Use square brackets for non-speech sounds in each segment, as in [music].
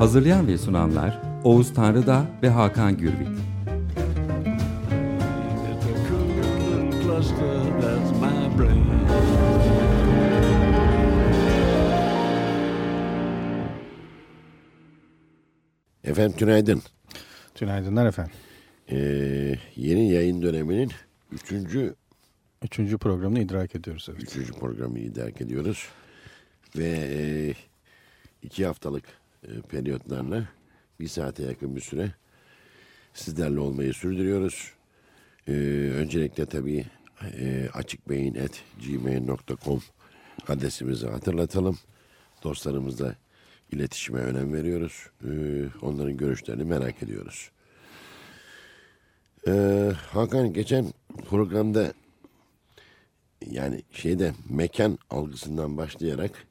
Hazırlayan ve sunanlar Oğuz Tanrıdağ ve Hakan Gürbüz. Efendim tünaydın. Tünaydınlar efendim. Ee, yeni yayın döneminin üçüncü, Üçüncü programını idrak ediyoruz. Evet. üçüncü programı idrak ediyoruz. Ve e, iki haftalık e, periyotlarla bir saate yakın bir süre sizlerle olmayı sürdürüyoruz. Ee, öncelikle tabii e, açıkbeyin.gmail.com adresimizi hatırlatalım. Dostlarımızla iletişime önem veriyoruz. Ee, onların görüşlerini merak ediyoruz. Ee, Hakan geçen programda yani şeyde mekan algısından başlayarak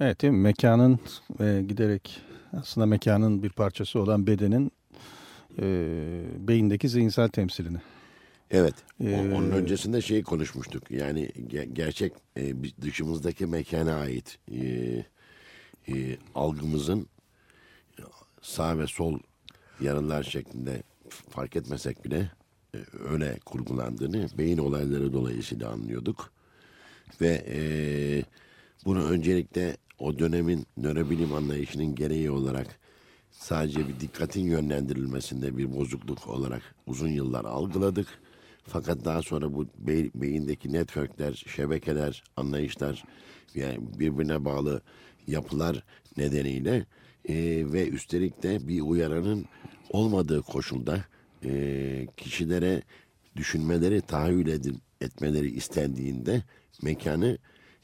Evet değil mi? Mekanın e, giderek aslında mekanın bir parçası olan bedenin e, beyindeki zihinsel temsilini. evet Ee, onun öncesinde şey konuşmuştuk yani ge- gerçek e, dışımızdaki mekana ait e, e, algımızın sağ ve sol yarınlar şeklinde fark etmesek bile e, öyle kurgulandığını beyin olayları dolayısıyla anlıyorduk. Ve e, bunu öncelikle o dönemin nörobilim anlayışının gereği olarak sadece bir dikkatin yönlendirilmesinde bir bozukluk olarak uzun yıllar algıladık. Fakat daha sonra bu bey- beyindeki networkler, şebekeler, anlayışlar yani birbirine bağlı yapılar nedeniyle e, ve üstelik de bir uyaranın olmadığı koşulda e, kişilere düşünmeleri, tahayyül edin, etmeleri istendiğinde mekanı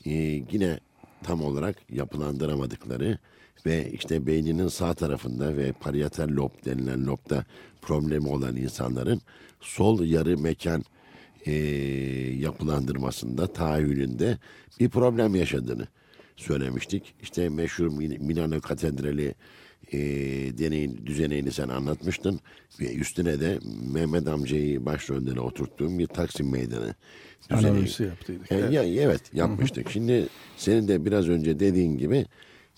e, yine tam olarak yapılandıramadıkları ve işte beyninin sağ tarafında ve parietal lob denilen lobda problemi olan insanların sol yarı mekan e, yapılandırmasında, tahayyülünde bir problem yaşadığını söylemiştik. İşte meşhur Mil- Milano Katedrali e, deneyin, düzeneyini sen anlatmıştın. Ve üstüne de Mehmet amcayı başrolüne oturttuğum bir Taksim Meydanı. Analizi yaptıydık. E, Evet. ya, evet yapmıştık. Şimdi senin de biraz önce dediğin gibi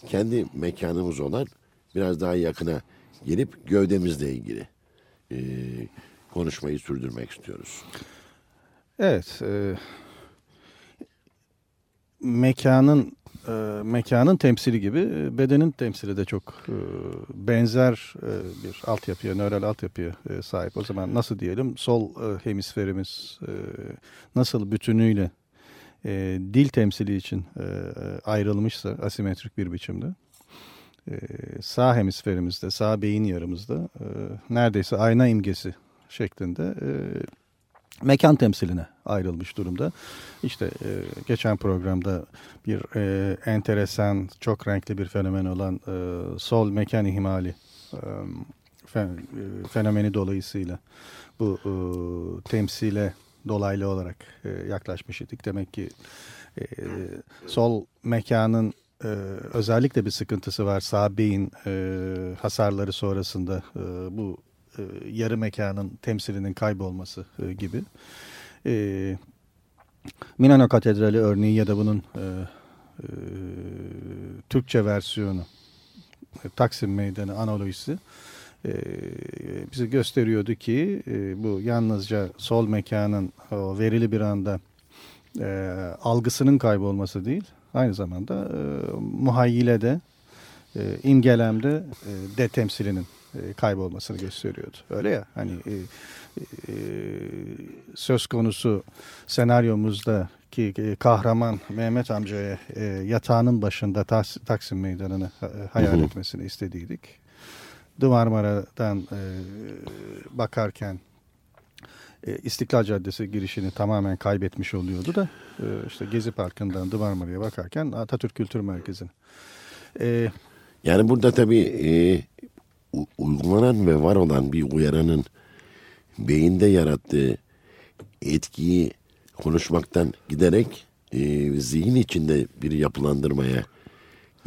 kendi mekanımız olan biraz daha yakına gelip gövdemizle ilgili e, konuşmayı sürdürmek istiyoruz. Evet. E, mekanın e, mekanın temsili gibi e, bedenin temsili de çok e, benzer e, bir altyapıya, nöral altyapıya e, sahip. O zaman nasıl diyelim sol e, hemisferimiz e, nasıl bütünüyle e, dil temsili için e, ayrılmışsa asimetrik bir biçimde e, sağ hemisferimizde, sağ beyin yarımızda e, neredeyse ayna imgesi şeklinde e, mekan temsiline ayrılmış durumda. İşte e, geçen programda bir e, enteresan, çok renkli bir fenomen olan e, sol mekan ihmali e, e, fenomeni dolayısıyla bu e, temsile dolaylı olarak e, yaklaşmış idik. Demek ki e, sol mekanın e, özellikle bir sıkıntısı var. Sağ beyin e, hasarları sonrasında e, bu e, yarı mekanın temsilinin kaybolması e, gibi. E, Milano Katedrali örneği ya da bunun e, e, Türkçe versiyonu e, Taksim Meydanı analojisi e, bize gösteriyordu ki e, bu yalnızca sol mekanın o verili bir anda e, algısının kaybolması değil, aynı zamanda e, muhayyilede, e, imgelemde e, de temsilinin kaybolmasını gösteriyordu. Öyle ya hani e, e, söz konusu senaryomuzda ki e, kahraman Mehmet amcaya e, yatağının başında Tas- Taksim Meydanı'nı e, hayal etmesini istediydik. The Marmara'dan e, bakarken e, İstiklal Caddesi girişini tamamen kaybetmiş oluyordu da e, işte Gezi Parkı'ndan The Marmara'ya bakarken Atatürk Kültür Merkezi'ne. E, Yani burada tabii e, uygulanan ve var olan bir uyaranın beyinde yarattığı etkiyi konuşmaktan giderek e, zihin içinde bir yapılandırmaya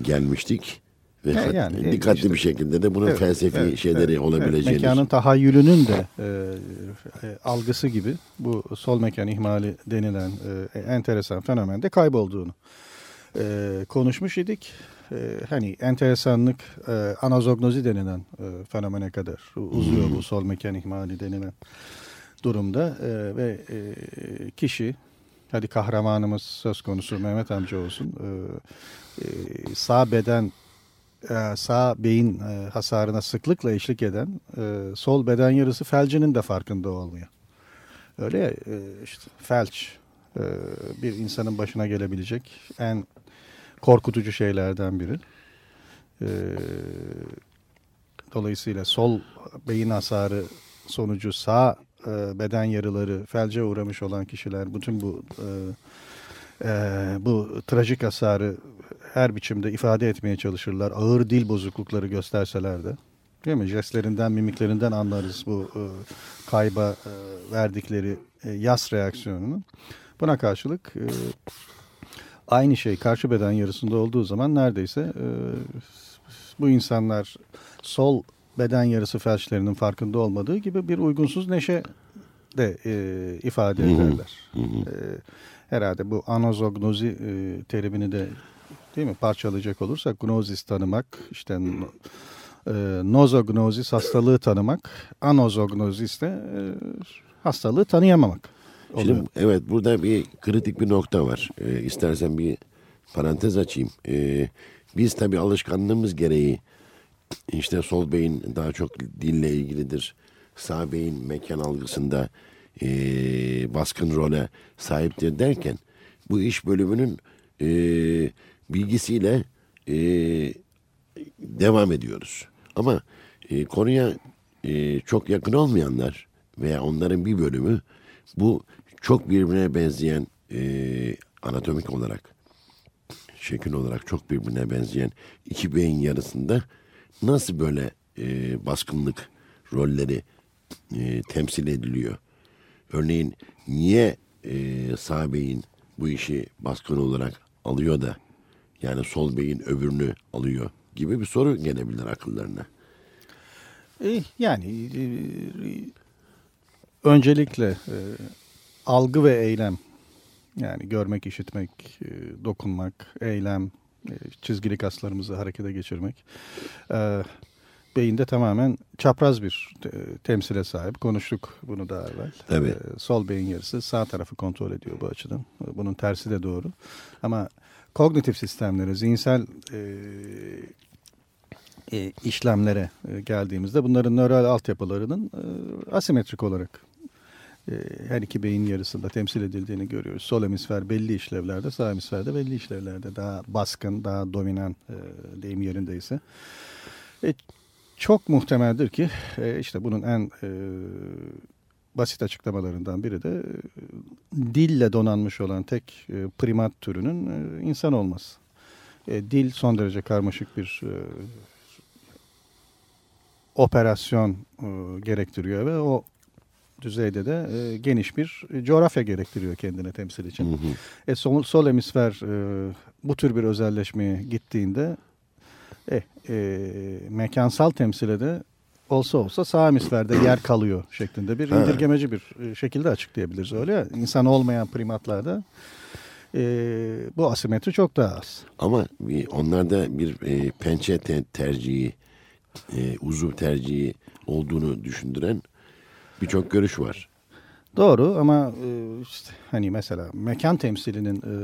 gelmiştik. Ve Ya yani, e, dikkatli işte- bir şekilde de bunun Evet, felsefi evet, şeyleri evet, olabileceğini. Evet, mekanın tahayyülünün de e, e, algısı gibi bu sol mekan ihmali denilen e, enteresan fenomende kaybolduğunu e, konuşmuş idik. E, hani enteresanlık e, anazognozi denilen e, fenomene kadar uzuyor bu sol mekan ihmali denilen durumda E, ve e, kişi hadi kahramanımız söz konusu Mehmet amca olsun e, e, sağ beden e, sağ beyin e, hasarına sıklıkla eşlik eden e, sol beden yarısı felcinin de farkında olmuyor. Öyle ya e, işte felç e, bir insanın başına gelebilecek en korkutucu şeylerden biri. E, dolayısıyla sol beyin hasarı sonucu sağ e, beden yarıları felce uğramış olan kişiler bütün bu e, e, bu trajik hasarı her biçimde ifade etmeye çalışırlar. Ağır dil bozuklukları gösterseler de. Değil mi? Jestlerinden, mimiklerinden anlarız bu e, kayba e, verdikleri e, yas reaksiyonunu. Buna karşılık e, aynı şey karşı beden yarısında olduğu zaman neredeyse e, bu insanlar sol beden yarısı felçlerinin farkında olmadığı gibi bir uygunsuz neşe de e, ifade ederler. E, herhalde bu anozognozi e, terimini de değil mi parçalayacak olursak gnozis tanımak işte e, nozognozis hastalığı tanımak anozognozis de e, hastalığı tanıyamamak oluyor. Şimdi, evet burada bir kritik bir nokta var. Ee, istersen bir parantez açayım. Ee, biz tabii alışkanlığımız gereği işte sol beyin daha çok dille ilgilidir. Sağ beyin mekan algısında ee, baskın role sahiptir derken bu iş bölümünün ee, bilgisiyle ee, devam ediyoruz. Ama e, konuya e, çok yakın olmayanlar veya onların bir bölümü bu çok birbirine benzeyen e, anatomik olarak şekil olarak çok birbirine benzeyen iki beyin yarısında nasıl böyle e, baskınlık rolleri e, temsil ediliyor? Örneğin niye e, sağ beyin bu işi baskın olarak alıyor da yani sol beyin öbürünü alıyor gibi bir soru gelebilir akıllarına. E, Yani e, öncelikle e, algı ve eylem yani görmek, işitmek, e, dokunmak, eylem, e, çizgili kaslarımızı harekete geçirmek e, beyinde tamamen çapraz bir te- temsile sahip. Konuştuk bunu daha evvel. Tabii. Sol beyin yarısı sağ tarafı kontrol ediyor bu açıdan. Bunun tersi de doğru. Ama kognitif sistemleri, zihinsel e, e, işlemlere geldiğimizde bunların nöral altyapılarının e, asimetrik olarak her iki beyin yarısında temsil edildiğini görüyoruz. Sol hemisfer belli işlevlerde, sağ hemisferde belli işlevlerde daha baskın, daha dominan e, deyim yerindeyse. E, çok muhtemeldir ki e, işte bunun en e, basit açıklamalarından biri de e, dille donanmış olan tek e, primat türünün insan olması. E, dil son derece karmaşık bir e, operasyon e, gerektiriyor ve o düzeyde de e, geniş bir coğrafya gerektiriyor kendine temsil için. E, sol, sol hemisfer e, bu tür bir özelleşmeye gittiğinde e, e, mekansal temsile de olsa olsa sağ hemisferde yer kalıyor şeklinde bir [clears throat] indirgemeci bir e, şekilde açıklayabiliriz öyle ya. İnsan olmayan primatlarda e, bu asimetri çok daha az. Ama bir, onlarda bir e, pençe te- tercihi, e, uzuv tercihi olduğunu düşündüren birçok görüş var. Doğru ama e, işte hani mesela mekan temsilinin e,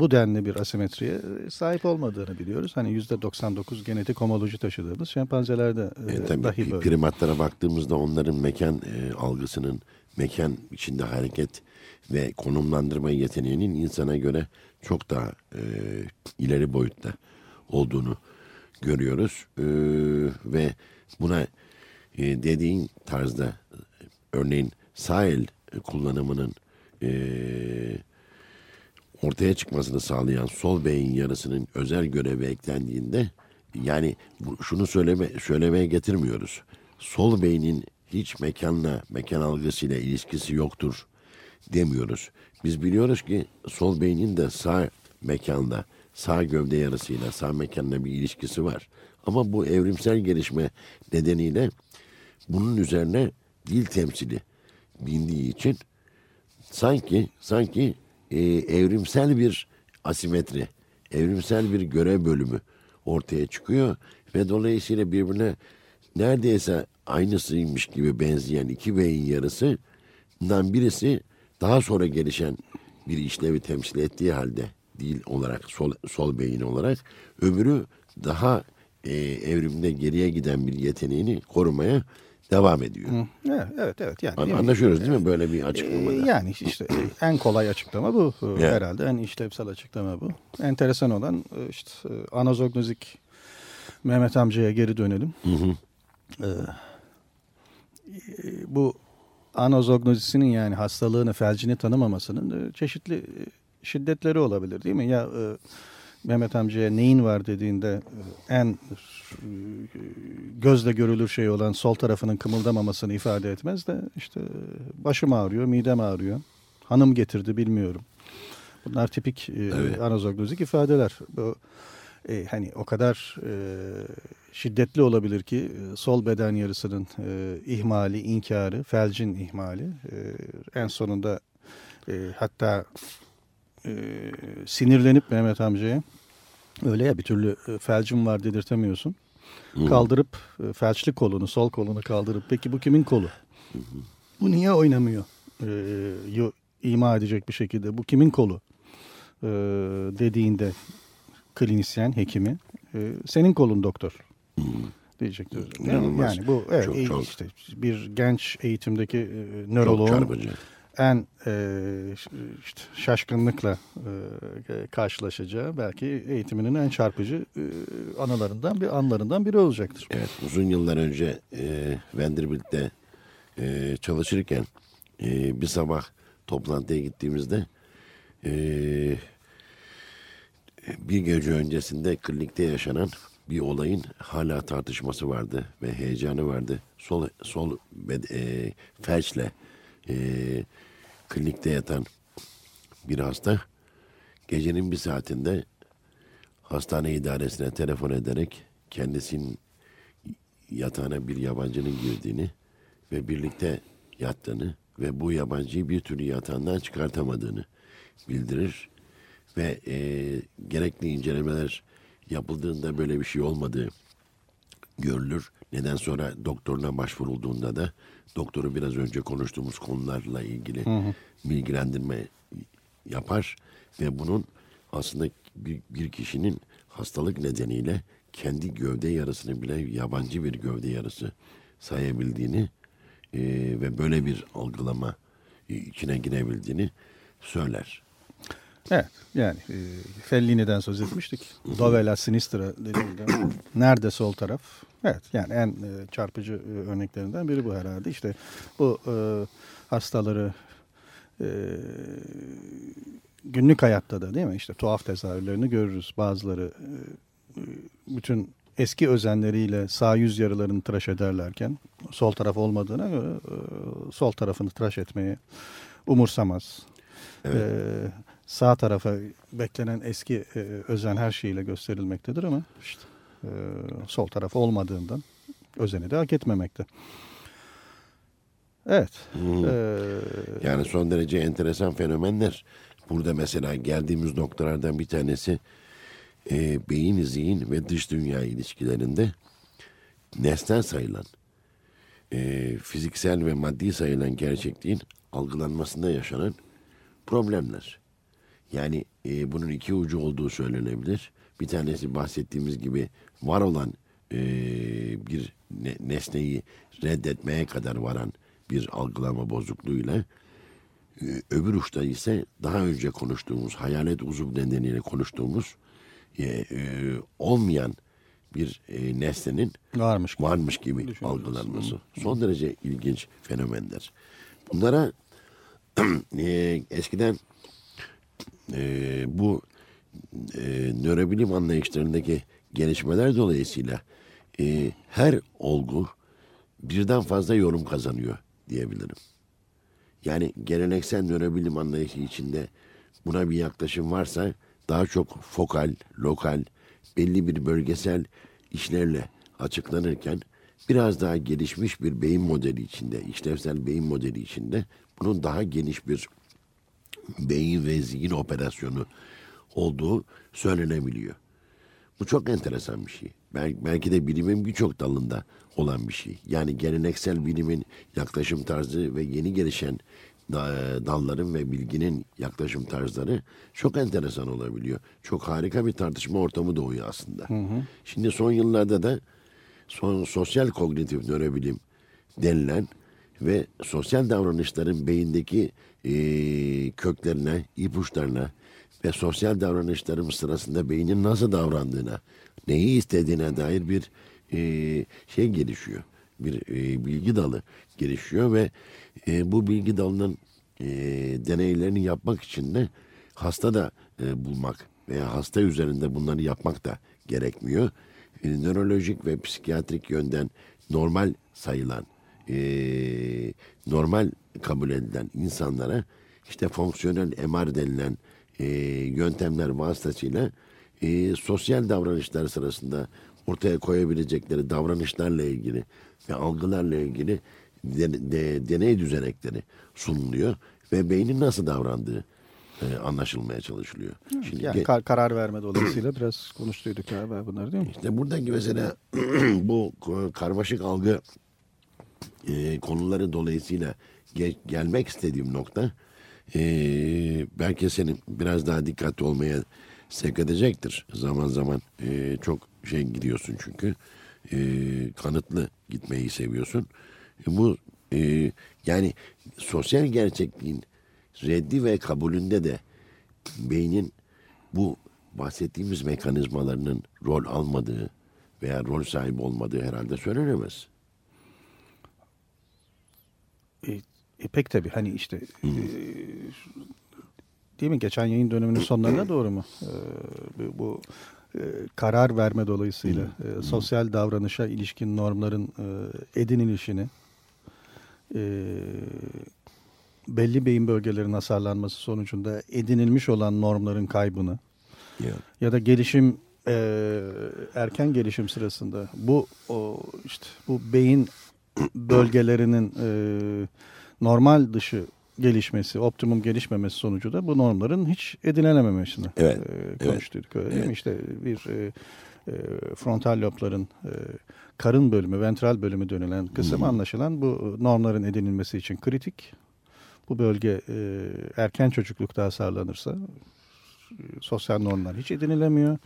bu denli bir asimetriye sahip olmadığını biliyoruz. Hani yüzde 99 genetik homoloji taşıdığımız şempanzelerde e, E, tabii dahi böyle. primatlara baktığımızda onların mekan algısının, mekan içinde hareket ve konumlandırma yeteneğinin insana göre çok daha ileri boyutta olduğunu görüyoruz. Ve buna e, dediğin tarzda örneğin sağ el kullanımının e, ortaya çıkmasını sağlayan sol beyin yarısının özel görevi eklendiğinde yani şunu söyleme söylemeye getirmiyoruz. Sol beynin hiç mekanla, mekan algısıyla ilişkisi yoktur demiyoruz. Biz biliyoruz ki sol beynin de sağ mekanda, sağ gövde yarısıyla, sağ mekanla bir ilişkisi var. Ama bu evrimsel gelişme nedeniyle bunun üzerine dil temsili bindiği için sanki sanki e, evrimsel bir asimetri, evrimsel bir görev bölümü ortaya çıkıyor ve dolayısıyla birbirine neredeyse aynısıymış gibi benzeyen iki beyin yarısından birisi daha sonra gelişen bir işlevi temsil ettiği halde değil olarak sol, sol beyin olarak öbürü daha e, evrimde geriye giden bir yeteneğini korumaya devam ediyor. Evet, evet, evet. Yani, An-? Anlaşıyoruz değil mi böyle bir Ee, açıklamada? Yani işte e, en kolay açıklama bu e, Ya. herhalde. En işlevsel açıklama bu. Enteresan olan e, işte e, anazognozik Mehmet amcaya geri dönelim. Ee, e, bu anozognozisinin yani hastalığını, felcini tanımamasının e, çeşitli e, şiddetleri olabilir değil mi? Ya e, Mehmet amcaya neyin var dediğinde e, en e, gözle görülür şey olan sol tarafının kımıldamamasını ifade etmez de işte başım ağrıyor, midem ağrıyor. Hanım getirdi bilmiyorum. Bunlar tipik e, Evet. anazognozik ifadeler. Bu e, hani o kadar e, şiddetli olabilir ki sol beden yarısının e, ihmali, inkarı, felcin ihmali e, en sonunda e, hatta e, sinirlenip Mehmet amcaya öyle ya bir türlü e, felcim var dedirtemiyorsun. Kaldırıp e, felçli kolunu, sol kolunu kaldırıp peki bu kimin kolu? Bu niye oynamıyor? E, ima edecek bir şekilde bu kimin kolu? E, dediğinde klinisyen, hekimi e, senin kolun doktor diyecektir. Yani, İnanılmaz. yani bu evet, Çok, çok. işte bir genç eğitimdeki e, nöroloğun. En e, şaşkınlıkla e, karşılaşacağı belki eğitiminin en çarpıcı e, anılarından bir anlarından biri olacaktır. Evet, uzun yıllar önce e, Vanderbilt'te e, çalışırken e, bir sabah toplantıya gittiğimizde e, bir gece öncesinde klinikte yaşanan bir olayın hala tartışması vardı ve heyecanı vardı. Sol sol e, felçle e, klinikte yatan bir hasta gecenin bir saatinde hastane idaresine telefon ederek kendisinin yatağına bir yabancının girdiğini ve birlikte yattığını ve bu yabancıyı bir türlü yatağından çıkartamadığını bildirir ve e, gerekli incelemeler yapıldığında böyle bir şey olmadığı görülür. Neden sonra doktoruna başvurulduğunda da doktoru biraz önce konuştuğumuz konularla ilgili bilgilendirme yapar ve bunun aslında bir, bir kişinin hastalık nedeniyle kendi gövde yarısını bile yabancı bir gövde yarısı sayabildiğini e, ve böyle bir algılama içine girebildiğini söyler. Evet yani e, Fellini'den söz etmiştik. Dovela Sinistra dediğinde [coughs] nerede sol taraf? Evet yani en e, çarpıcı e, örneklerinden biri bu herhalde. İşte bu e, hastaları e, günlük hayatta da değil mi? İşte tuhaf tezahürlerini görürüz. Bazıları e, e, bütün eski özenleriyle sağ yüz yarılarını tıraş ederlerken sol taraf olmadığına göre e, sol tarafını tıraş etmeyi umursamaz. Ee, sağ tarafa beklenen eski e, özen her şeyiyle gösterilmektedir ama işte e, sol taraf olmadığından özeni de hak etmemekte. Evet. Ee, Yani son derece enteresan fenomenler. Burada mesela geldiğimiz noktalardan bir tanesi e, beyin, zihin ve dış dünya ilişkilerinde nesnel sayılan, e, fiziksel ve maddi sayılan gerçekliğin algılanmasında yaşanan problemler. Yani e, bunun iki ucu olduğu söylenebilir. Bir tanesi bahsettiğimiz gibi var olan e, bir ne- nesneyi reddetmeye kadar varan bir algılama bozukluğuyla e, öbür uçta ise daha önce konuştuğumuz hayalet uzun nedeniyle konuştuğumuz e, e, olmayan bir e, nesnenin varmış. gibi. varmış gibi algılanması. Son derece ilginç fenomenler. Bunlara [clears throat] e, eskiden e, bu e, nörobilim anlayışlarındaki gelişmeler dolayısıyla e, her olgu birden fazla yorum kazanıyor diyebilirim. Yani geleneksel nörobilim anlayışı içinde buna bir yaklaşım varsa daha çok fokal, lokal, belli bir bölgesel işlerle açıklanırken biraz daha gelişmiş bir beyin modeli içinde, işlevsel beyin modeli içinde bunun daha geniş bir beyin ve zihin operasyonu olduğu söylenebiliyor. Bu çok enteresan bir şey. Bel- Belki de bilimin birçok dalında olan bir şey. Yani geleneksel bilimin yaklaşım tarzı ve yeni gelişen da- dalların ve bilginin yaklaşım tarzları çok enteresan olabiliyor. Çok harika bir tartışma ortamı doğuyor aslında. Şimdi son yıllarda da son sosyal kognitif nörobilim denilen ve sosyal davranışların beyindeki eee, köklerine, ipuçlarına ve sosyal davranışlarım sırasında beynin nasıl davrandığına, neyi istediğine dair bir eee, şey gelişiyor. Bir eee, bilgi dalı gelişiyor ve eee, bu bilgi dalının eee, deneylerini yapmak için de hasta da eee, bulmak veya hasta üzerinde bunları yapmak da gerekmiyor. E, nörolojik ve psikiyatrik yönden normal sayılan, e, normal kabul edilen insanlara işte fonksiyonel MR denilen e, yöntemler vasıtasıyla e, sosyal davranışlar sırasında ortaya koyabilecekleri davranışlarla ilgili ve algılarla ilgili de- de- deney düzenekleri sunuluyor ve beynin nasıl davrandığı e, anlaşılmaya çalışılıyor. Şimdi Yani kar- karar verme dolayısıyla biraz konuştuyduk abi bunları değil mi? işte buradaki mesela [clears throat] bu karmaşık algı e, konuları dolayısıyla ge- gelmek istediğim nokta e, belki senin biraz daha dikkatli olmaya sevk edecektir. Zaman zaman e, çok şey gidiyorsun çünkü e, kanıtlı gitmeyi seviyorsun. E, bu e, yani sosyal gerçekliğin reddi ve kabulünde de beynin bu bahsettiğimiz mekanizmalarının rol almadığı veya rol sahibi olmadığı herhalde söylenemez. E, e, pek tabii. Hani işte e, değil mi? Geçen yayın döneminin [clears throat] sonlarına doğru mu? E, bu, bu e, karar verme dolayısıyla e, sosyal davranışa ilişkin normların e, edinilişini e, belli beyin bölgelerinin hasarlanması sonucunda edinilmiş olan normların kaybını Ya. ya da gelişim e, erken gelişim sırasında bu o işte bu beyin [clears throat] bölgelerinin e, normal dışı gelişmesi, optimum gelişmemesi sonucu da bu normların hiç edinilememesini Evet, e, evet, konuştuk. Öyle değil mi? evet. İşte bir e, e, frontal lobların e, karın bölümü, ventral bölümü dönülen kısım anlaşılan bu normların edinilmesi için kritik. Bu bölge e, erken çocuklukta hasarlanırsa sosyal normlar hiç edinilemiyor.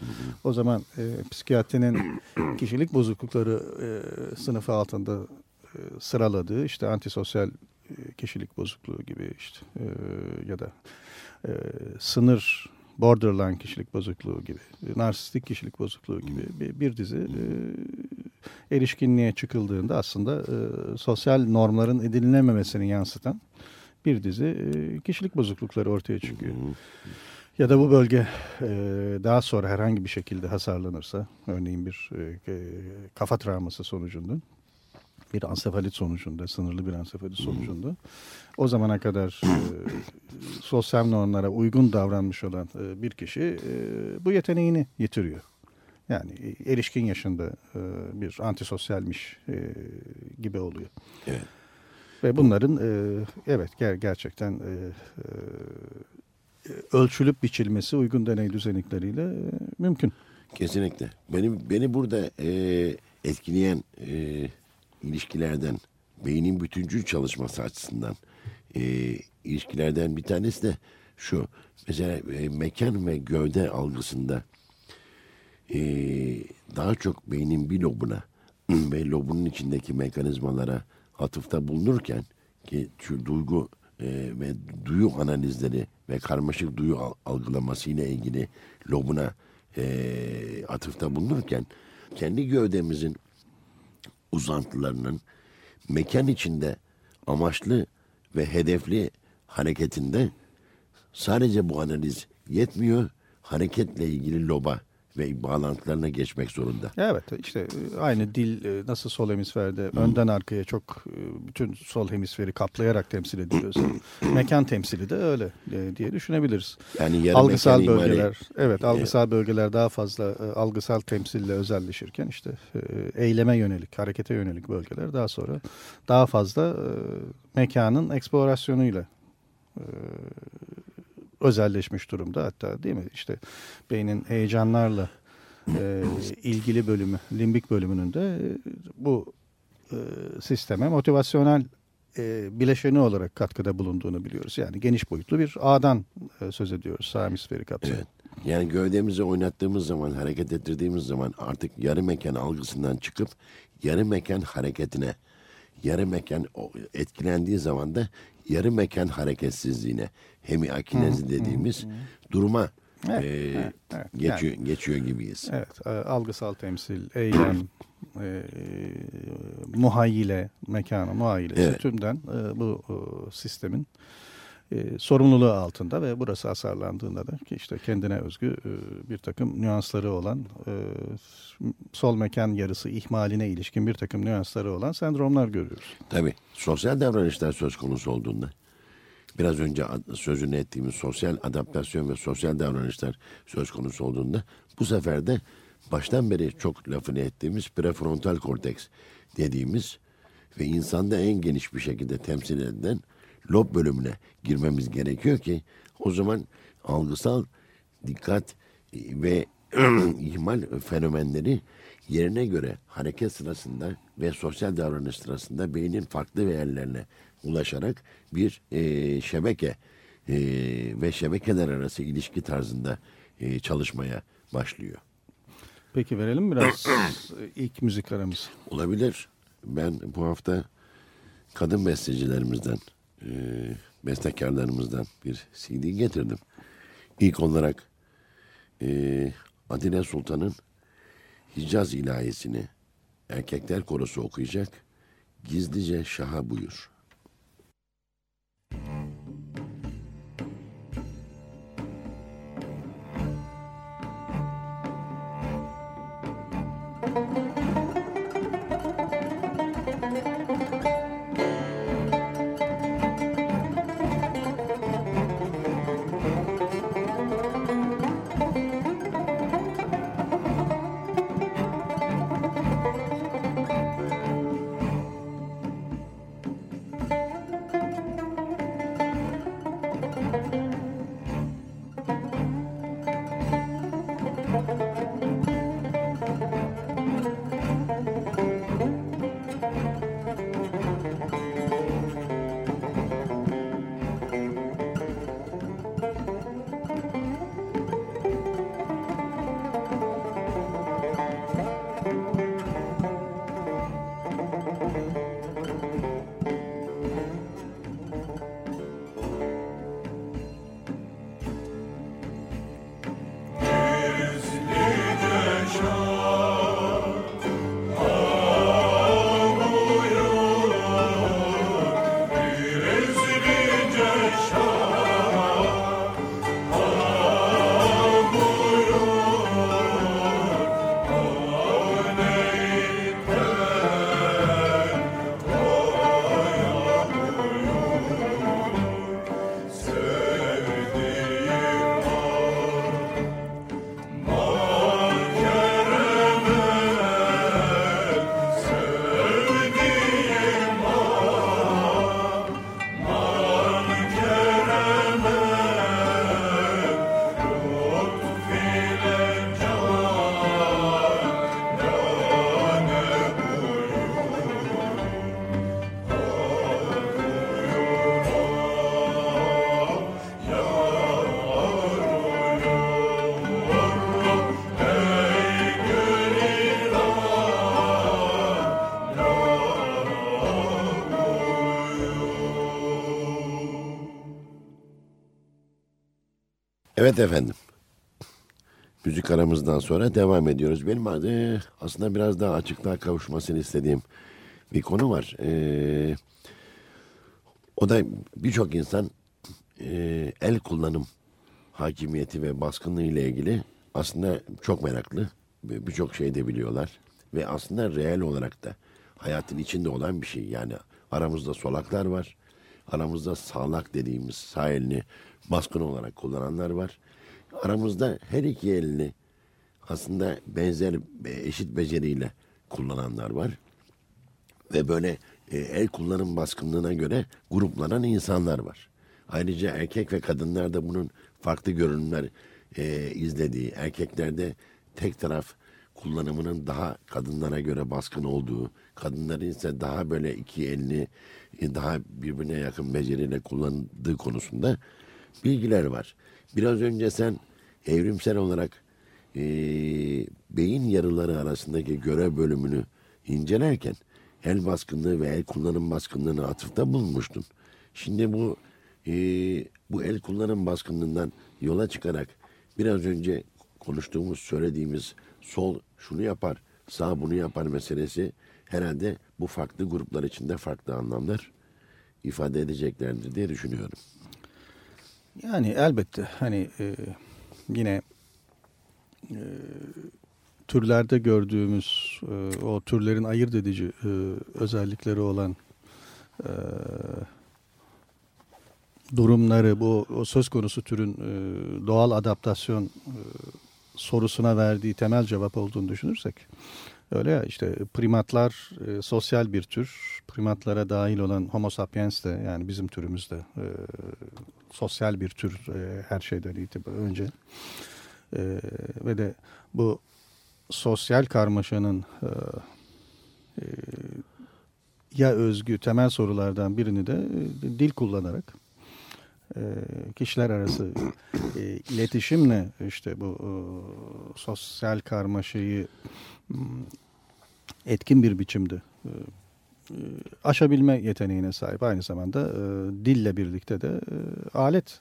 O zaman e, psikiyatrinin [clears throat] kişilik bozuklukları e, sınıfı altında e, sıraladığı işte antisosyal kişilik bozukluğu gibi işte e, ya da e, sınır borderline kişilik bozukluğu gibi, narsistik kişilik bozukluğu gibi bir, bir dizi e, erişkinliğe çıkıldığında aslında e, sosyal normların edinilememesini yansıtan bir dizi e, kişilik bozuklukları ortaya çıkıyor. Ya da bu bölge e, daha sonra herhangi bir şekilde hasarlanırsa, örneğin bir e, e, kafa travması sonucunda, bir ansefalit sonucunda, sınırlı bir ansefalit sonucunda, o zamana kadar e, sosyal normlara uygun davranmış olan e, bir kişi e, bu yeteneğini yitiriyor. Yani e, erişkin yaşında e, bir antisosyalmiş e, gibi oluyor. Evet. Ve bunların e, evet ger gerçekten e, e, ölçülüp biçilmesi uygun deney düzenlikleriyle e, mümkün. Kesinlikle. Beni beni burada e, etkileyen e, ilişkilerden, beynin bütüncül çalışması açısından e, ilişkilerden bir tanesi de şu. Mesela e, mekan ve gövde algısında e, daha çok beynin bir lobuna [clears throat] ve lobunun içindeki mekanizmalara atıfta bulunurken ki şu duygu e, ve duyu analizleri ve karmaşık duyu al- algılaması ile ilgili lobuna e, atıfta bulunurken kendi gövdemizin uzantılarının mekan içinde amaçlı ve hedefli hareketinde sadece bu analiz yetmiyor. hareketle ilgili loba ve bağlantılarına geçmek zorunda. Evet işte e, aynı dil e, nasıl sol hemisferde önden arkaya çok e, bütün sol hemisferi kaplayarak temsil ediliyorsa [clears throat] mekan temsili de öyle diye düşünebiliriz. Yani yarı algısal bölgeler evet algısal bölgeler daha fazla algısal temsille özelleşirken işte eyleme yönelik harekete yönelik bölgeler daha sonra daha fazla mekanın eksplorasyonuyla özelleşmiş durumda hatta değil mi işte beynin heyecanlarla e, ilgili bölümü limbik bölümünün de e, bu e, sisteme motivasyonel e, bileşeni olarak katkıda bulunduğunu biliyoruz. Yani geniş boyutlu bir ağdan e, söz ediyoruz sağ hemisferi kapsayan. Evet. Yani gövdemizi oynattığımız zaman, hareket ettirdiğimiz zaman artık yarı mekan algısından çıkıp yarı mekan hareketine, yarı mekan etkilendiği zaman da yarı mekan hareketsizliğine, hemiakinezi dediğimiz duruma Evet, e, evet, evet. geçiyor, geçiyor gibiyiz. Evet, e, algısal temsil, eylem, e, muhayyile, mekanı muhayyilesi Evet. tümden e, bu e, sistemin e, sorumluluğu altında ve burası hasarlandığında da ki işte kendine özgü e, bir takım nüansları olan e, sol mekan yarısı ihmaline ilişkin bir takım nüansları olan sendromlar görüyoruz. Tabii sosyal davranışlar söz konusu olduğunda biraz önce sözünü ettiğimiz sosyal adaptasyon ve sosyal davranışlar söz konusu olduğunda bu sefer de baştan beri çok lafını ettiğimiz prefrontal korteks dediğimiz ve insanda en geniş bir şekilde temsil edilen lob bölümüne girmemiz gerekiyor ki o zaman algısal dikkat e, ve [clears throat] ihmal fenomenleri yerine göre hareket sırasında ve sosyal davranış sırasında beynin farklı yerlerine ulaşarak bir e, şebeke e, ve şebekeler arası ilişki tarzında e, çalışmaya başlıyor. Peki verelim biraz [clears throat] ilk müzik aramızı. Olabilir. Ben bu hafta kadın bestecilerimizden, e, bestekarlarımızdan bir CD getirdim. İlk olarak e, Adile Sultan'ın Hicaz ilahisini erkekler korosu okuyacak. Gizlice şaha buyur. Evet efendim. Müzik aramızdan sonra devam ediyoruz. Benim adı aslında biraz daha açıklığa kavuşmasını istediğim bir konu var. Ee, o da birçok insan e, el kullanım hakimiyeti ve baskınlığı ile ilgili aslında çok meraklı. Birçok şey de biliyorlar. Ve aslında reel olarak da hayatın içinde olan bir şey. Yani aramızda solaklar var. Aramızda sağlak dediğimiz sağ elini baskın olarak kullananlar var. Aramızda her iki elini aslında benzer eşit beceriyle kullananlar var. Ve böyle e, el kullanım baskınlığına göre gruplanan insanlar var. Ayrıca erkek ve kadınlar da bunun farklı görünümler e, izlediği, erkeklerde tek taraf kullanımının daha kadınlara göre baskın olduğu, kadınların ise daha böyle iki elini e, daha birbirine yakın beceriyle kullandığı konusunda bilgiler var. Biraz önce sen evrimsel olarak e, beyin yarıları arasındaki görev bölümünü incelerken el baskınlığı ve el kullanım baskınlığına atıfta bulunmuştun. Şimdi bu e, bu el kullanım baskınlığından yola çıkarak biraz önce konuştuğumuz, söylediğimiz sol şunu yapar, sağ bunu yapar meselesi herhalde bu farklı gruplar içinde farklı anlamlar ifade edeceklerdir diye düşünüyorum. Yani elbette hani e, yine e, türlerde gördüğümüz e, o türlerin ayırt edici e, özellikleri olan e, durumları bu o söz konusu türün e, doğal adaptasyon e, sorusuna verdiği temel cevap olduğunu düşünürsek öyle ya işte primatlar e, sosyal bir tür. Primatlara dahil olan homo sapiens de yani bizim türümüz de e, sosyal bir tür e, her şeyden itibaren önce. E, ve de bu sosyal karmaşanın e, e, ya özgü temel sorulardan birini de e, dil kullanarak kişiler arası e, iletişimle işte bu e, sosyal karmaşayı m, etkin bir biçimde e, aşabilme yeteneğine sahip aynı zamanda dille birlikte de alet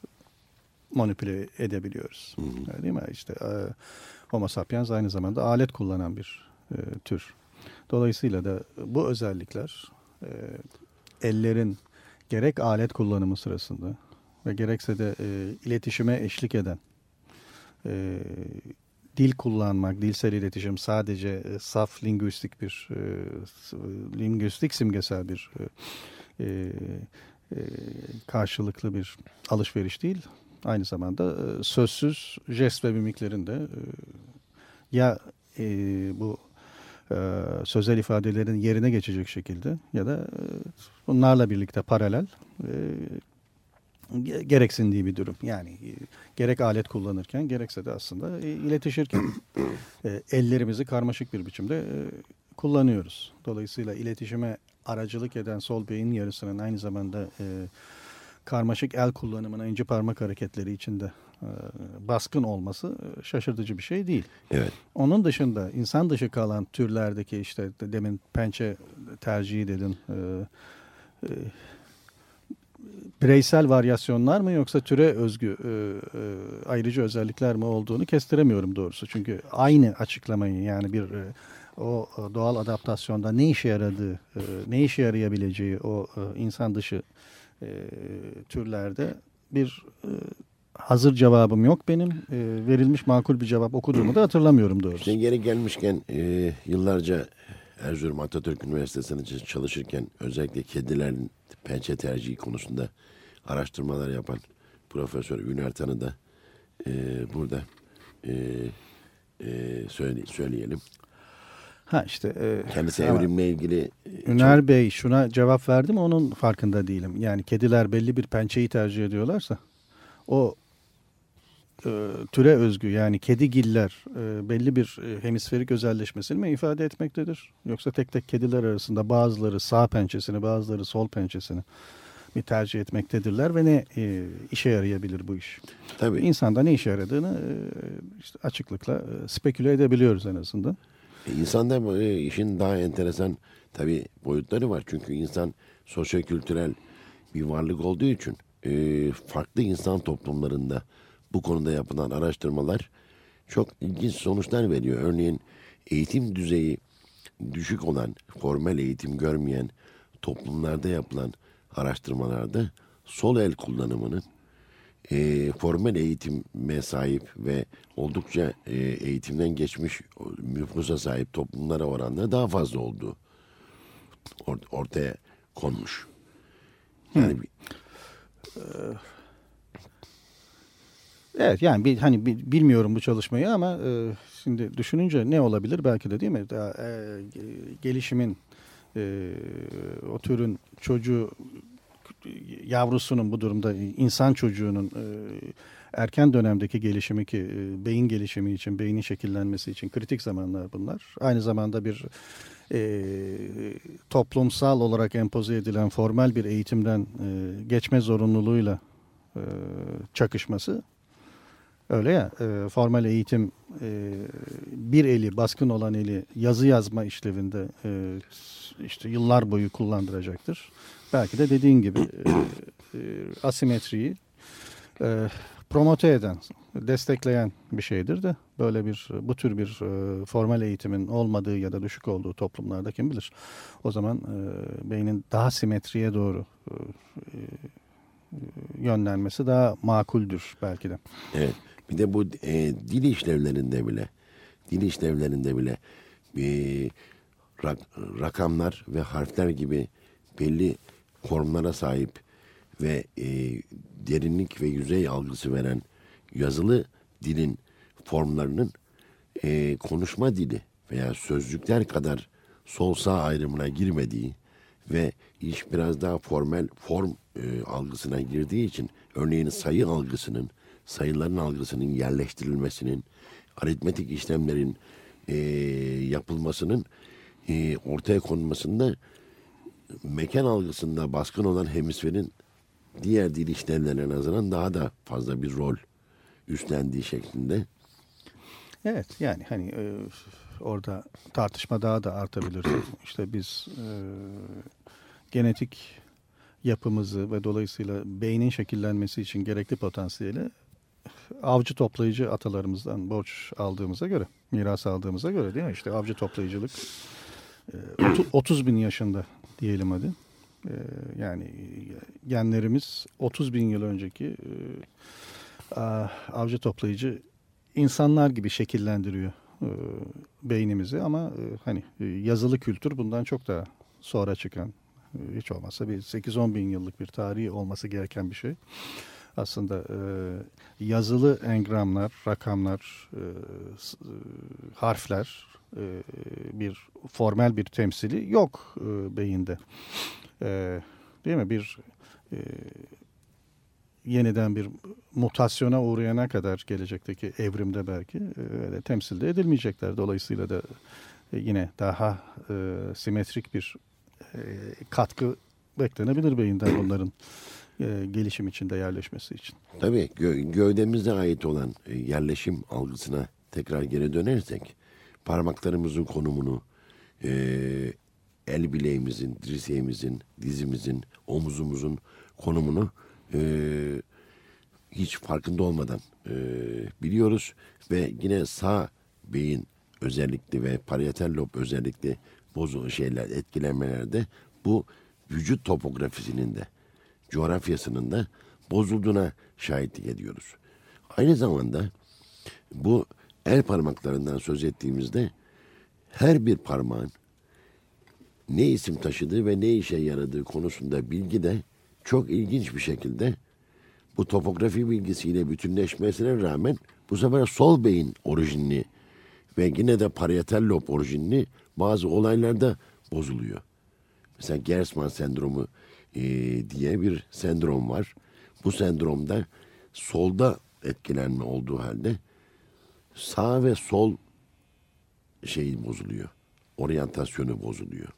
manipüle edebiliyoruz. Öyle Değil mi? İşte Homo sapiens aynı zamanda alet kullanan bir tür. Dolayısıyla da bu özellikler ellerin gerek alet kullanımı sırasında ve gerekse de e, iletişime eşlik eden e, dil kullanmak, dilsel iletişim sadece e, saf lingüistik bir e, lingüistik simgesel bir e, e, e, karşılıklı bir alışveriş değil. Aynı zamanda e, sözsüz jest ve mimiklerin de e, ya e, bu e, sözel ifadelerin yerine geçecek şekilde ya da e, bunlarla birlikte paralel e, gereksindiği bir durum. Yani e, gerek alet kullanırken gerekse de aslında e, iletişirken [clears throat] e, ellerimizi karmaşık bir biçimde e, kullanıyoruz. Dolayısıyla iletişime aracılık eden sol beyin yarısının aynı zamanda e, karmaşık el kullanımına ince parmak hareketleri içinde e, baskın olması şaşırtıcı bir şey değil. Evet. Onun dışında insan dışı kalan türlerdeki işte de- demin pençe tercihi dedin. e, e, bireysel varyasyonlar mı yoksa türe özgü e, e, ayrıcı özellikler mi olduğunu kestiremiyorum doğrusu. Çünkü aynı açıklamayı yani bir e, o e, doğal adaptasyonda ne işe yaradığı, e, ne işe yarayabileceği o e, insan dışı e, türlerde bir e, hazır cevabım yok benim. E, verilmiş makul bir cevap okuduğumu da hatırlamıyorum doğrusu. Sen geri gelmişken e, yıllarca Erzurum Atatürk Üniversitesi'nde çalışırken özellikle kedilerin pençe tercihi konusunda araştırmalar yapan Profesör Üner Tan'ı da e, burada e, e, söyle, söyleyelim. Ha işte e, Kendisi ama evrimle ilgili e, Üner Bey şuna cevap verdi mi onun farkında değilim. Yani kediler belli bir pençeyi tercih ediyorlarsa o türe özgü yani kedigiller e, belli bir e, hemisferik özelleşmesini mi ifade etmektedir? Yoksa tek tek kediler arasında bazıları sağ pençesini bazıları sol pençesini mi tercih etmektedirler ve ne e, işe yarayabilir bu iş? tabii İnsanda ne işe yaradığını e, işte açıklıkla e, speküle edebiliyoruz en azından. E, İnsanda e, işin daha enteresan tabii boyutları var. Çünkü insan sosyokültürel bir varlık olduğu için e, farklı insan toplumlarında bu konuda yapılan araştırmalar çok ilginç sonuçlar veriyor. Örneğin eğitim düzeyi düşük olan, formal eğitim görmeyen toplumlarda yapılan araştırmalarda sol el kullanımının e, formel eğitime sahip ve oldukça e, eğitimden geçmiş nüfusa sahip toplumlara oranla daha fazla olduğu or- ortaya konmuş. Yani bir- Evet yani bir, hani bilmiyorum bu çalışmayı ama e, şimdi düşününce ne olabilir belki de değil mi? Daha, e, gelişimin e, o türün çocuğu yavrusunun bu durumda insan çocuğunun e, erken dönemdeki gelişimi ki e, beyin gelişimi için, beynin şekillenmesi için kritik zamanlar bunlar. Aynı zamanda bir e, toplumsal olarak empoze edilen formal bir eğitimden e, geçme zorunluluğuyla e, çakışması Öyle ya e, formal eğitim e, bir eli baskın olan eli yazı yazma işlevinde e, işte yıllar boyu kullandıracaktır. Belki de dediğin gibi e, asimetriyi promote eden, destekleyen bir şeydir de böyle bir bu tür bir e, formal eğitimin olmadığı ya da düşük olduğu toplumlarda kim bilir. O zaman beynin daha simetriye doğru yönlenmesi daha makuldür belki de. Evet. Bir de bu e, dil işlevlerinde bile, dil işlevlerinde bile e, rak, rakamlar ve harfler gibi belli formlara sahip ve e, derinlik ve yüzey algısı veren yazılı dilin formlarının e, konuşma dili veya sözcükler kadar sol sağ ayrımına girmediği ve iş biraz daha formel form e, algısına girdiği için örneğin sayı algısının sayıların algısının yerleştirilmesinin, aritmetik işlemlerin e, yapılmasının e, ortaya konmasında mekan algısında baskın olan hemisferin diğer dil işlemlerine nazaran daha da fazla bir rol üstlendiği şeklinde. Evet yani hani e, orada tartışma daha da artabilir. [clears throat] İşte biz e, genetik yapımızı ve dolayısıyla beynin şekillenmesi için gerekli potansiyeli avcı toplayıcı atalarımızdan borç aldığımıza göre, miras aldığımıza göre değil mi? İşte avcı toplayıcılık e, 30 [clears throat] bin yaşında diyelim hadi. E, yani genlerimiz 30 bin yıl önceki e, avcı toplayıcı insanlar gibi şekillendiriyor e, beynimizi ama e, hani e, yazılı kültür bundan çok daha sonra çıkan e, hiç olmazsa bir 8-10 bin yıllık bir tarihi olması gereken bir şey aslında e, yazılı engramlar, rakamlar, e, harfler e, bir formel bir temsili yok e, beyinde. E, değil mi? Bir e, yeniden bir mutasyona uğrayana kadar gelecekteki evrimde belki e, temsilde edilmeyecekler. Dolayısıyla da e, yine daha e, simetrik bir e, katkı beklenebilir beyinden bunların e, gelişim içinde yerleşmesi için. Tabii gö gövdemize ait olan e, yerleşim algısına tekrar geri dönersek parmaklarımızın konumunu e, el bileğimizin, dirseğimizin, dizimizin, omuzumuzun konumunu e, hiç farkında olmadan e, biliyoruz ve yine sağ beyin özellikle ve parietal lob özellikle bozu şeyler etkilenmelerde bu vücut topografisinin de coğrafyasının da bozulduğuna şahitlik ediyoruz. Aynı zamanda bu el parmaklarından söz ettiğimizde her bir parmağın ne isim taşıdığı ve ne işe yaradığı konusunda bilgi de çok ilginç bir şekilde bu topografi bilgisiyle bütünleşmesine rağmen bu sefer sol beyin orijinli ve yine de parietal lob orijinli bazı olaylarda bozuluyor. Mesela Gersman sendromu e, diye bir sendrom var. Bu sendromda solda etkilenme olduğu halde sağ ve sol şey bozuluyor. Oryantasyonu bozuluyor.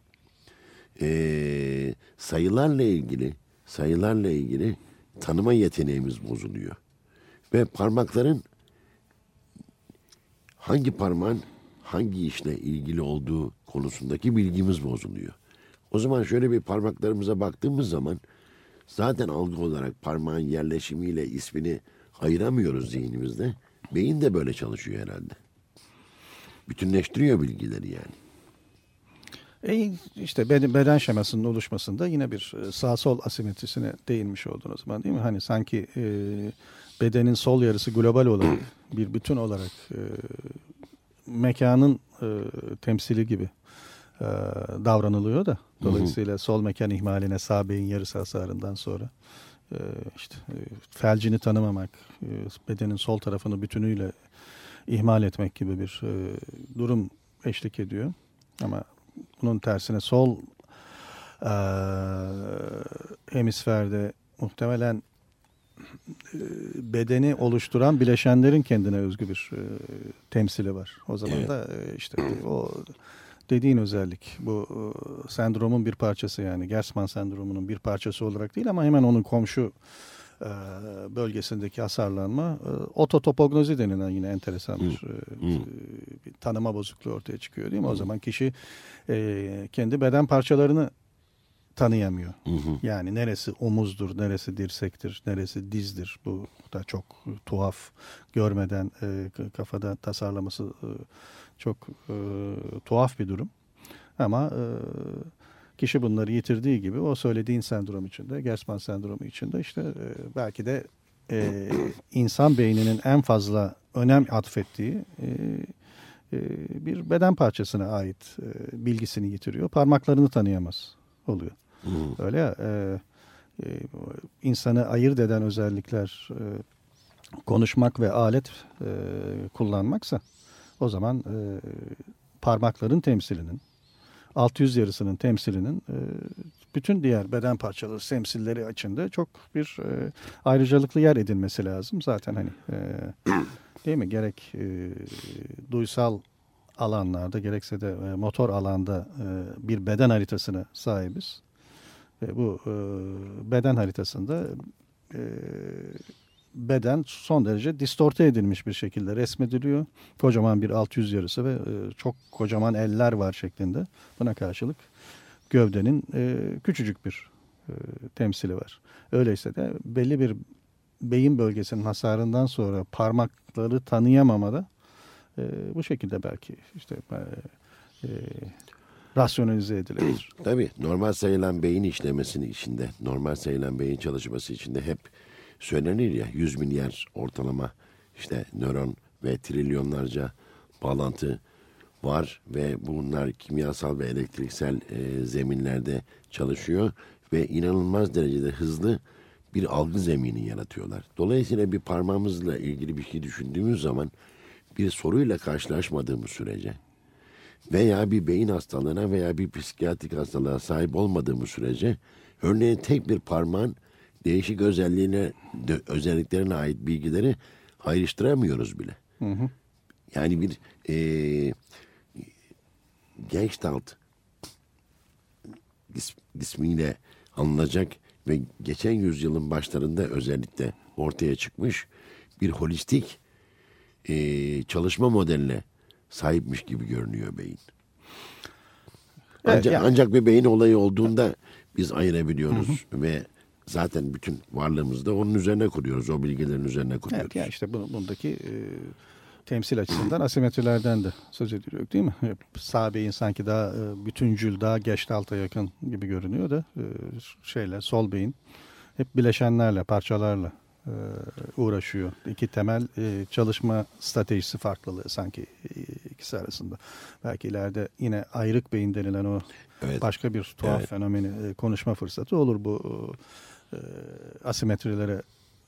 E, sayılarla ilgili sayılarla ilgili tanıma yeteneğimiz bozuluyor. Ve parmakların hangi parmağın hangi işle ilgili olduğu konusundaki bilgimiz bozuluyor. O zaman şöyle bir parmaklarımıza baktığımız zaman zaten algı olarak parmağın yerleşimiyle ismini ayıramıyoruz zihnimizde. Beyin de böyle çalışıyor herhalde. Bütünleştiriyor bilgileri yani. E işte beden, şemasının oluşmasında yine bir e, sağ sol asimetrisine değinmiş oldun o zaman değil mi? Hani sanki e, bedenin sol yarısı global olarak [clears throat] bir bütün olarak e, mekanın e, temsili gibi e, davranılıyor da. Dolayısıyla sol mekan ihmaline sağ beyin yarısı hasarından sonra e, işte e, felcini tanımamak, e, bedenin sol tarafını bütünüyle ihmal etmek gibi bir e, durum eşlik ediyor. Ama bunun tersine sol e, hemisferde muhtemelen bedeni oluşturan bileşenlerin kendine özgü bir e, temsili var. O zaman Evet. da e, işte o dediğin özellik bu e, sendromun bir parçası yani Gerstmann sendromunun bir parçası olarak değil ama hemen onun komşu e, bölgesindeki hasarlanma e, ototopognozi denilen yine enteresan bir, e, bir tanıma bozukluğu ortaya çıkıyor değil mi? O zaman kişi e, kendi beden parçalarını tanıyamıyor. Yani neresi omuzdur, neresi dirsektir, neresi dizdir. Bu da çok tuhaf görmeden e, kafada tasarlaması e, çok e, tuhaf bir durum. Ama e, kişi bunları yitirdiği gibi o söylediğin sendrom içinde, Gerstmann sendromu içinde işte e, belki de e, insan beyninin en fazla önem atfettiği e, e, bir beden parçasına ait e, bilgisini yitiriyor. Parmaklarını tanıyamaz oluyor. Öyle ya e, e, insanı ayırt eden özellikler e, konuşmak ve alet e, kullanmaksa o zaman e, parmakların temsilinin 600 yarısının temsilinin e, bütün diğer beden parçaları temsilleri içinde çok bir e, ayrıcalıklı yer edinmesi lazım. Zaten hani e, [clears throat] değil mi gerek e, duysal alanlarda gerekse de e, motor alanda e, bir beden haritasına sahibiz. Ve bu e, beden haritasında e, beden son derece distorte edilmiş bir şekilde resmediliyor. Kocaman bir 600 yarısı ve e, çok kocaman eller var şeklinde. Buna karşılık gövdenin e, küçücük bir e, temsili var. Öyleyse de belli bir beyin bölgesinin hasarından sonra parmakları tanıyamamada bu şekilde belki işte e, rasyonalize edilebilir. [clears throat] Tabii normal sayılan beyin işlemesini içinde, normal sayılan beyin çalışması içinde hep söylenir ya 100 milyar ortalama işte nöron ve trilyonlarca bağlantı var ve bunlar kimyasal ve elektriksel e, zeminlerde çalışıyor ve inanılmaz derecede hızlı bir algı zemini yaratıyorlar. Dolayısıyla bir parmağımızla ilgili bir şey düşündüğümüz zaman bir soruyla karşılaşmadığımız sürece veya bir beyin hastalığına veya bir psikiyatrik hastalığa sahip olmadığımız sürece örneğin tek bir parmağın değişik özelliğine de- özelliklerine ait bilgileri ayrıştıramıyoruz bile. Yani bir e, Gestalt is- ismiyle anılacak ve geçen yüzyılın başlarında özellikle ortaya çıkmış bir holistik e, çalışma modeline sahipmiş gibi görünüyor beyin. Evet, Ancak, yani- ancak bir beyin olayı olduğunda biz ayırabiliyoruz ve zaten bütün varlığımızı da onun üzerine kuruyoruz. O bilgilerin üzerine kuruyoruz. Evet yani işte bu- bundaki e, temsil açısından asimetrilerden de söz ediliyor değil mi? Sağ beyin sanki daha e, bütüncül, daha geçtalta yakın gibi görünüyor da e, şeyle sol beyin hep bileşenlerle, parçalarla e, uğraşıyor. İki temel e, çalışma stratejisi farklılığı sanki e, ikisi arasında. Belki ileride yine ayrık beyin denilen o Evet. başka bir tuhaf Evet. fenomeni e, konuşma fırsatı olur bu e, asimetrilere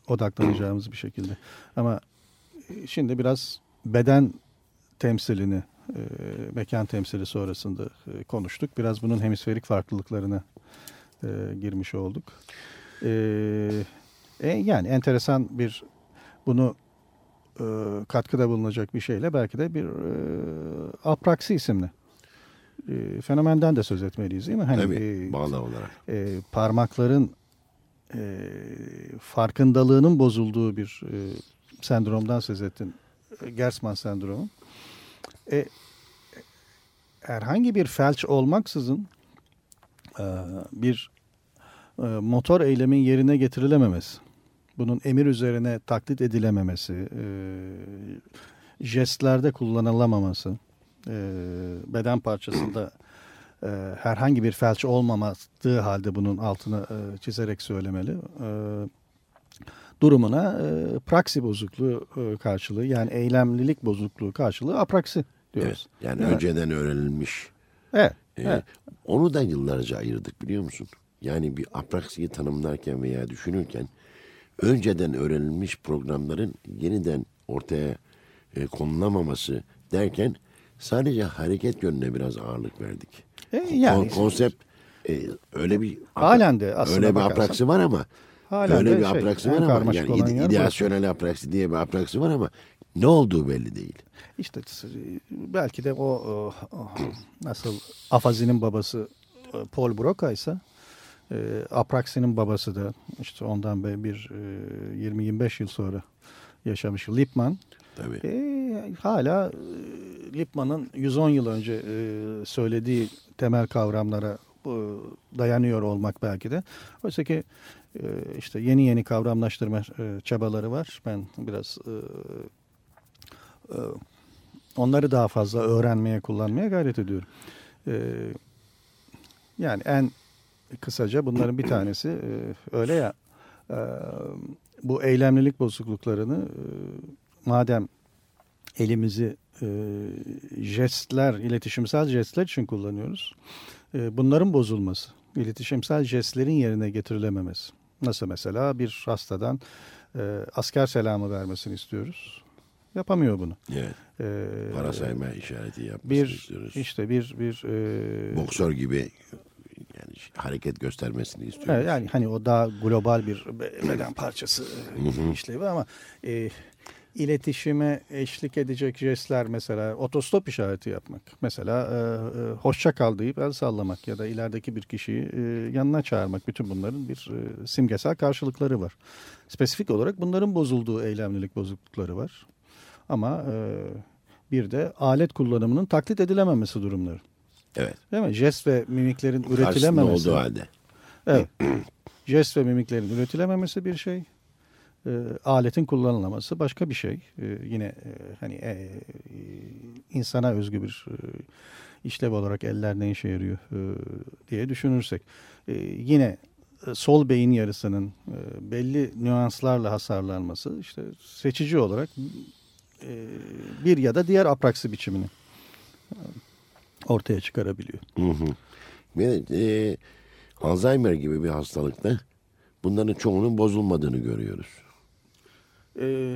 odaklanacağımız bir şekilde. Ama şimdi biraz beden temsilini, e, mekan temsili sonrasında e, konuştuk. Biraz bunun hemisferik farklılıklarına e, girmiş olduk. E, e, yani enteresan bir bunu e, katkıda bulunacak bir şeyle belki de bir e, apraksi isimli e, fenomenden de söz etmeliyiz değil mi? Hani, Tabii bağlı olarak. e, parmakların e, farkındalığının bozulduğu bir e, sendromdan söz ettin. E, Gerstmann sendromu. E, herhangi bir felç olmaksızın e, bir e, motor eylemin yerine getirilememesi, bunun emir üzerine taklit edilememesi, e, jestlerde kullanılamaması, e, beden parçasında e, herhangi bir felç olmaması halde bunun altını e, çizerek söylemeli. E, durumuna e, praksi bozukluğu e, karşılığı yani eylemlilik bozukluğu karşılığı apraksi Evet, diyoruz. yani Evet. önceden öğrenilmiş. Evet. Ee, evet. Onu da yıllarca ayırdık biliyor musun? Yani bir apraksiyi tanımlarken veya düşünürken önceden öğrenilmiş programların yeniden ortaya e, konulamaması derken sadece hareket yönüne biraz ağırlık verdik. E, yani- Kon- konsept e, öyle bir Halen de aslına öyle bir bakarsan- apraksi var ama Halen öyle bir şey, apraksi var ama yani ide- ideasyonel apraksi diye bir apraksi var ama ne olduğu belli değil. İşte e, belki de o, o- o nasıl Afazi'nin babası e, Paul Broca ise e, Apraksi'nin babası da işte ondan bir e, 20-25 yıl sonra yaşamış Lippmann. Tabii. E, hala e, Lippmann'ın 110 yıl önce e, söylediği temel kavramlara e, dayanıyor olmak belki de. Oysa ki işte yeni yeni kavramlaştırma çabaları var. Ben biraz onları daha fazla öğrenmeye, kullanmaya gayret ediyorum. Yani en kısaca bunların bir tanesi öyle ya bu eylemlilik bozukluklarını madem elimizi e, jestler, iletişimsel jestler için kullanıyoruz. E, bunların bozulması, iletişimsel jestlerin yerine getirilememesi. Nasıl mesela bir hastadan e, asker selamı vermesini istiyoruz. Yapamıyor bunu. Evet. E, Para sayma işareti yapmasını bir istiyoruz. işte bir bir e, Boksör gibi yani hareket göstermesini istiyoruz. Evet, yani hani o daha global bir be- beden parçası işlevi ama e, iletişime eşlik edecek jestler mesela otostop işareti yapmak. Mesela e, e, hoşça kal deyip el sallamak ya da ilerideki bir kişiyi e, yanına çağırmak. Bütün bunların bir e, simgesel karşılıkları var. Spesifik olarak bunların bozulduğu eylemlilik bozuklukları var. Ama e, bir de alet kullanımının taklit edilememesi durumları. Evet. Değil mi? Jest ve mimiklerin Karşısında üretilememesi. olduğu halde. Evet. [clears throat] Jest ve mimiklerin üretilememesi bir şey. E, aletin kullanılmaması başka bir şey. E, yine e, hani e, e, insana özgü bir e, işlev olarak eller ne işe yarıyor e, diye düşünürsek. E, yine sol beyin yarısının e, belli nüanslarla hasarlanması işte seçici olarak e, bir ya da diğer apraksi biçimini e, ortaya çıkarabiliyor. Hı hı. E, Alzheimer gibi bir hastalıkta bunların çoğunun bozulmadığını görüyoruz. Ee,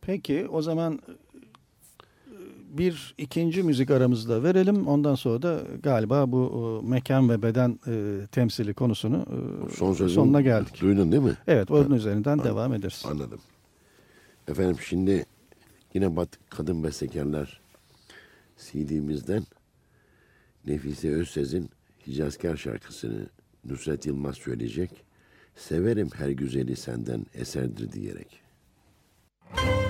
peki o zaman e, bir ikinci müzik aramızda verelim. Ondan sonra da galiba bu e, mekan ve beden e, temsili konusunu e, Son sonuna geldik. Duydun değil mi? Evet onun üzerinden devam ederiz. Anladım. Efendim şimdi yine Bat Kadın Bestekarlar CD'mizden Nefise Özsez'in Hicazkar şarkısını Nusret Yılmaz söyleyecek. Severim her güzeli senden eserdir diyerek. Severim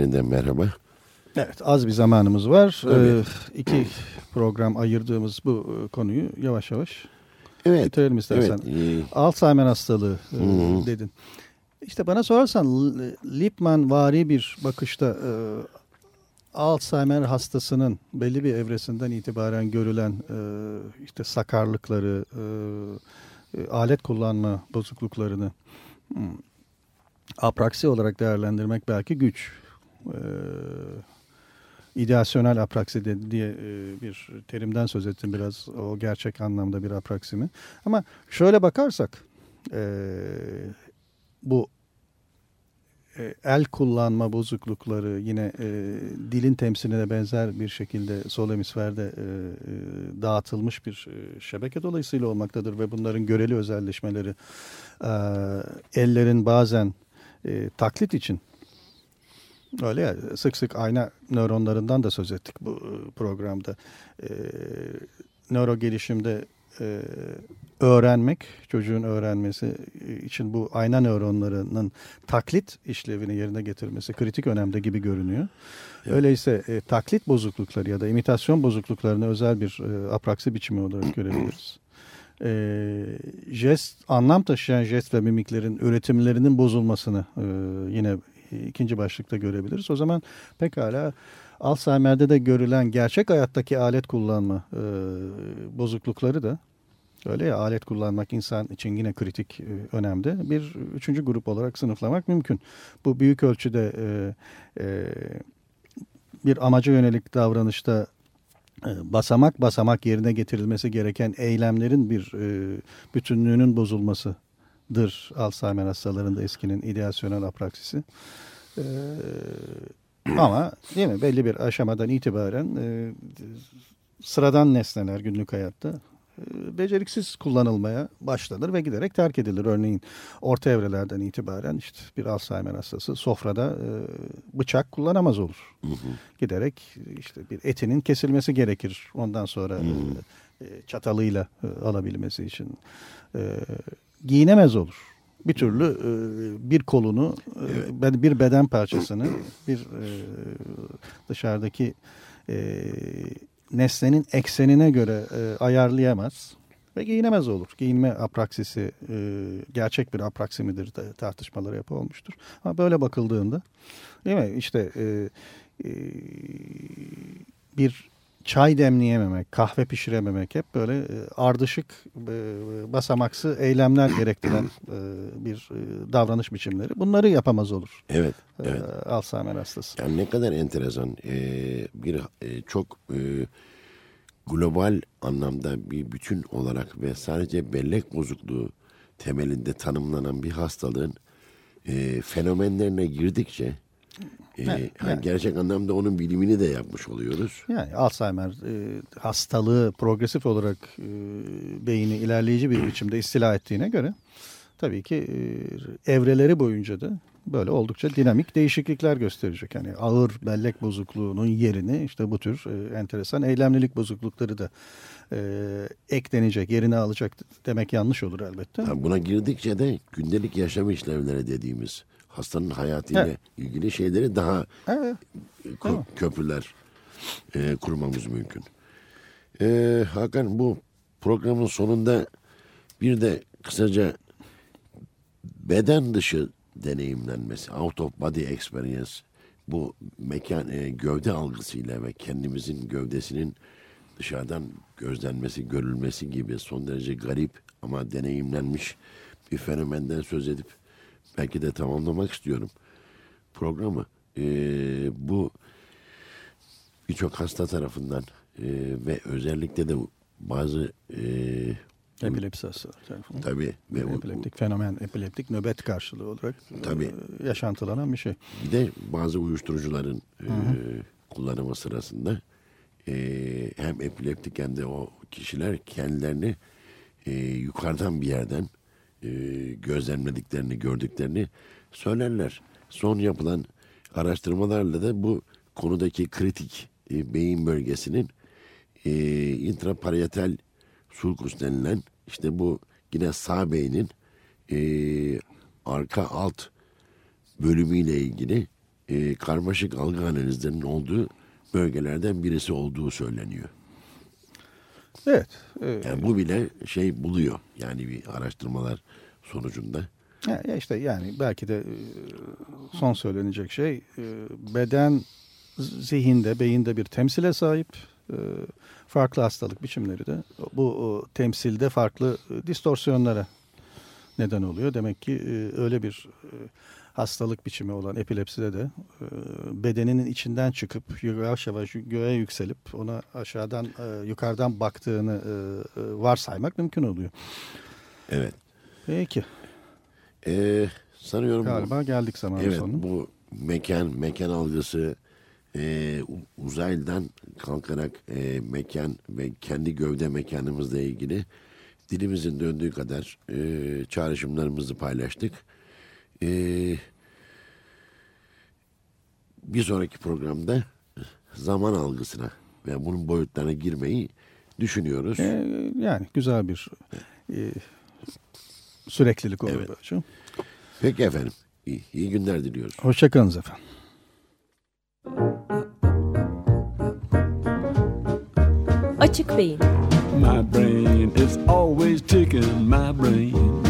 Yeniden merhaba. Evet az bir zamanımız var. Tabii. Ee, iki program ayırdığımız bu e, konuyu yavaş yavaş Evet. bitirelim istersen. Evet. Alzheimer hastalığı e, Hı. dedin. İşte bana sorarsan L- Lippmann vari bir bakışta e, Alzheimer hastasının belli bir evresinden itibaren görülen e, işte sakarlıkları, e, e, alet kullanma bozukluklarını hmm, apraksi olarak değerlendirmek belki güç. E, ideasyonel apraksi diye e, bir terimden söz ettim biraz o gerçek anlamda bir apraksi mi? Ama şöyle bakarsak e, bu e, el kullanma bozuklukları yine dilin temsiline benzer bir şekilde sol hemisferde dağıtılmış bir e, şebeke dolayısıyla olmaktadır ve bunların göreli özelleşmeleri ellerin bazen e, taklit için öyle ya sık sık ayna nöronlarından da söz ettik bu e, programda. E, nöro gelişimde e, öğrenmek, çocuğun öğrenmesi için bu ayna nöronlarının taklit işlevini yerine getirmesi kritik önemde gibi görünüyor. Öyleyse e, taklit bozuklukları ya da imitasyon bozukluklarını özel bir e, apraksi biçimi olarak görebiliriz. [clears throat] E, jest, anlam taşıyan jest ve mimiklerin üretimlerinin bozulmasını e, yine ikinci başlıkta görebiliriz. O zaman pekala Alzheimer'de de görülen gerçek hayattaki alet kullanma e, bozuklukları da öyle ya alet kullanmak insan için yine kritik e, önemde. Bir üçüncü grup olarak sınıflamak mümkün. Bu büyük ölçüde e, e, bir amaca yönelik davranışta e, basamak basamak yerine getirilmesi gereken eylemlerin bir e, bütünlüğünün bozulmasıdır Alzheimer hastalarında eskinin ideasyonel apraksisi. E, ama değil mi belli bir aşamadan itibaren e, sıradan nesneler günlük hayatta e, beceriksiz kullanılmaya başlanır ve giderek terk edilir. Örneğin orta evrelerden itibaren işte bir Alzheimer hastası sofrada e, bıçak kullanamaz olur. Giderek işte bir etinin kesilmesi gerekir. Ondan sonra e, e, çatalıyla e, alabilmesi için e, giyinemez olur. Bir türlü e, bir kolunu, e, bir beden parçasını, bir e, dışarıdaki e, nesnenin eksenine göre e, ayarlayamaz ve giyinemez olur. Giyinme apraksisi e, gerçek bir apraksi midir de tartışmaları yapı olmuştur. Ama böyle bakıldığında değil mi işte e, e, bir çay demleyememek, kahve pişirememek hep böyle e, ardışık e, basamaksı eylemler gerektiren e, bir davranış biçimleri. Bunları yapamaz olur evet. Evet. Alzheimer hastası. Yani ne kadar enteresan. Ee, bir çok e, global anlamda bir bütün olarak ve sadece bellek bozukluğu temelinde tanımlanan bir hastalığın e, fenomenlerine girdikçe e, Evet, ha, yani. gerçek anlamda onun bilimini de yapmış oluyoruz. Yani Alzheimer e, hastalığı progresif olarak e, beyni ilerleyici bir biçimde istila ettiğine göre tabii ki e, evreleri boyunca da böyle oldukça dinamik değişiklikler gösterecek. Yani ağır bellek bozukluğunun yerini işte bu tür e, enteresan eylemlilik bozuklukları da e, eklenecek, yerini alacak demek yanlış olur elbette. Ha, buna girdikçe de gündelik yaşam işlevleri dediğimiz hastanın hayatıyla Evet. ilgili şeyleri daha Evet. kö- köprüler e, kurmamız mümkün. E, Hakan bu programın sonunda bir de kısaca beden dışı deneyimlenmesi, out of body experience bu mekan e, gövde algısıyla ve kendimizin gövdesinin dışarıdan gözlenmesi, görülmesi gibi son derece garip ama deneyimlenmiş bir fenomenden söz edip belki de tamamlamak istiyorum programı. E, bu birçok hasta tarafından e, ve özellikle de bazı e, Epilepsi hastaları tarafından. tabii ve o- Epileptik fenomen, epileptik nöbet karşılığı olarak Tabii. e, yaşantılanan bir şey. Bir de bazı uyuşturucuların e, kullanımı sırasında e, hem epileptik hem de o kişiler kendilerini e, yukarıdan bir yerden e, gözlemlediklerini, gördüklerini söylerler. Son yapılan araştırmalarla da bu konudaki kritik e, beyin bölgesinin e, intraparietal sulcus denilen işte bu yine sağ beynin e, arka alt bölümüyle ilgili e, karmaşık algı analizlerinin olduğu bölgelerden birisi olduğu söyleniyor. Evet. e, Yani bu bile şey buluyor. Yani bir araştırmalar sonucunda. Ya işte yani belki de e, son söylenecek şey e, beden zihinde, beyinde bir temsile sahip. E, Farklı hastalık biçimleri de bu temsilde farklı distorsiyonlara neden oluyor. Demek ki öyle bir hastalık biçimi olan epilepside de e, bedeninin içinden çıkıp yavaş yavaş göğe yükselip ona aşağıdan e, yukarıdan baktığını e, e, varsaymak mümkün oluyor. Evet. Peki. Ee, sanıyorum bu- Galiba geldik zamanın Evet sonuna. bu mekan mekan algısı e, uzaydan kalkarak e, mekan ve kendi gövde mekanımızla ilgili dilimizin döndüğü kadar e, çağrışımlarımızı paylaştık. E, bir sonraki programda zaman algısına ve bunun boyutlarına girmeyi düşünüyoruz. Ee, yani güzel bir e, süreklilik olur Evet. böylece. Peki efendim. İyi, iyi günler diliyoruz. Hoşçakalınız efendim. Açık Beyin My brain is always ticking, my brain.